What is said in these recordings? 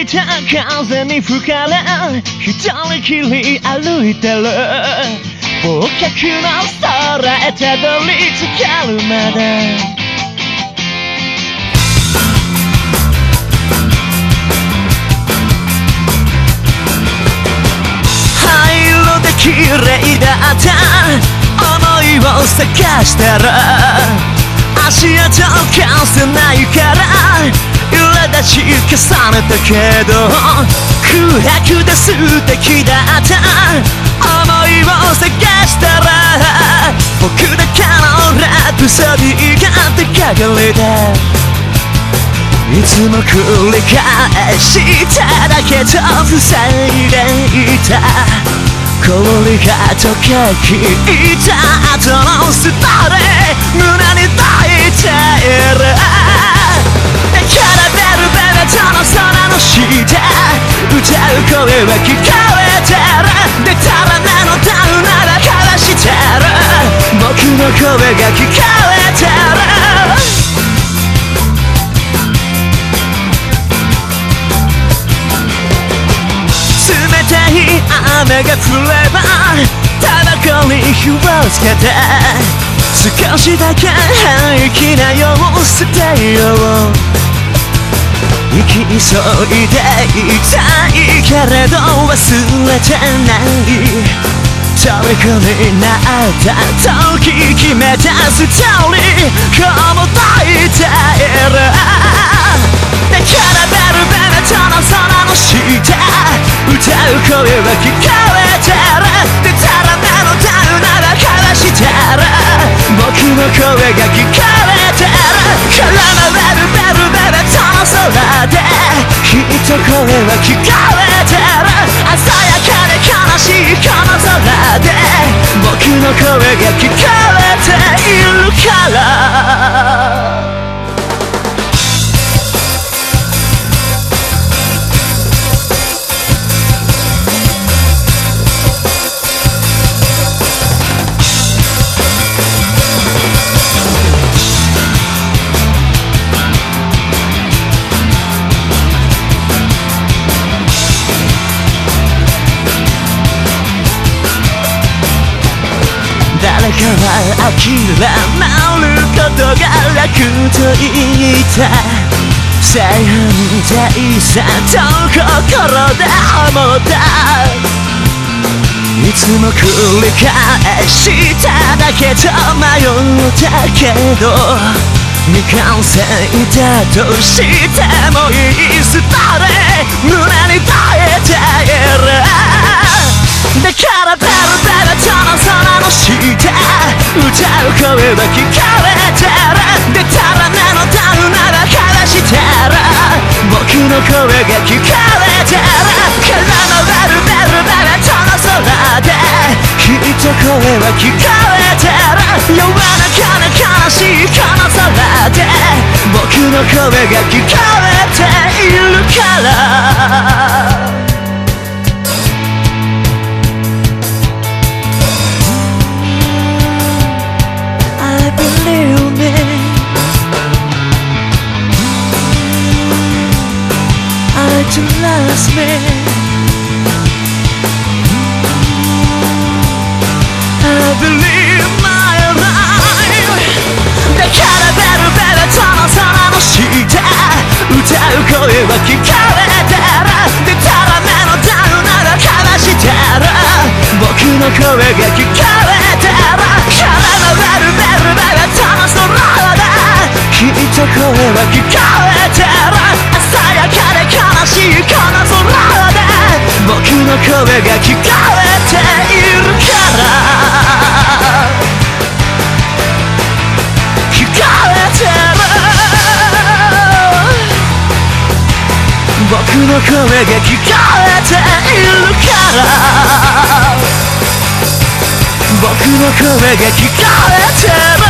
いた風に吹かれ一人きり歩いてる。忘却の空へたどり着けるまで。灰色で綺麗だった。思いを探したら足跡をかせないから。苛立ち重ねたけど空白で素敵だった。思いを探したら僕だけのラプソディが出かかれたいつも繰り返しただけと塞いでいた。氷が溶けきった後のスパレ胸に抱いている。声は聞こえてる。でたらめのダウナら交わしてる。僕の声が聞こえてる。冷たい雨が降ればタバコに火をつけて少しだけ平気なよう捨てよ。生き急いでいたいけれど忘れてない。虜になった時決めたストーリー。今日も抱いている。だからベルベルトの空の下歌う声は聞こえてる。でたらめのダウナら交わしてる。僕の声が聞こえてる。と声は聞こえてる。鮮やかで悲しいこの空で僕の声が聞こえているから。かは諦めることが楽と言った正反対さと心で思ったいつも繰り返しただけと迷ったけど未完成だとしてもいいスパレ胸に抱えている声は聞こえてるでたらめのダウナら交わしてる僕の声が聞こえてる。絡まれるベルベルトの空できっと声は聞こえてる弱なかな悲しいこの空で僕の声が聞こえて I do love me. I believe my life. だからベルベルトの空の下歌う声は聞こえてるでたらめのダウナら交わしてる僕の声が聞こえてると声は聞こえてる鮮やかで悲しいこの空で僕の声が聞こえているから。聞こえてる。僕の声が聞こえているから。僕の声が聞こえてる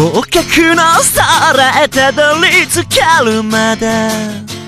忘却の空へたどり着けるまで。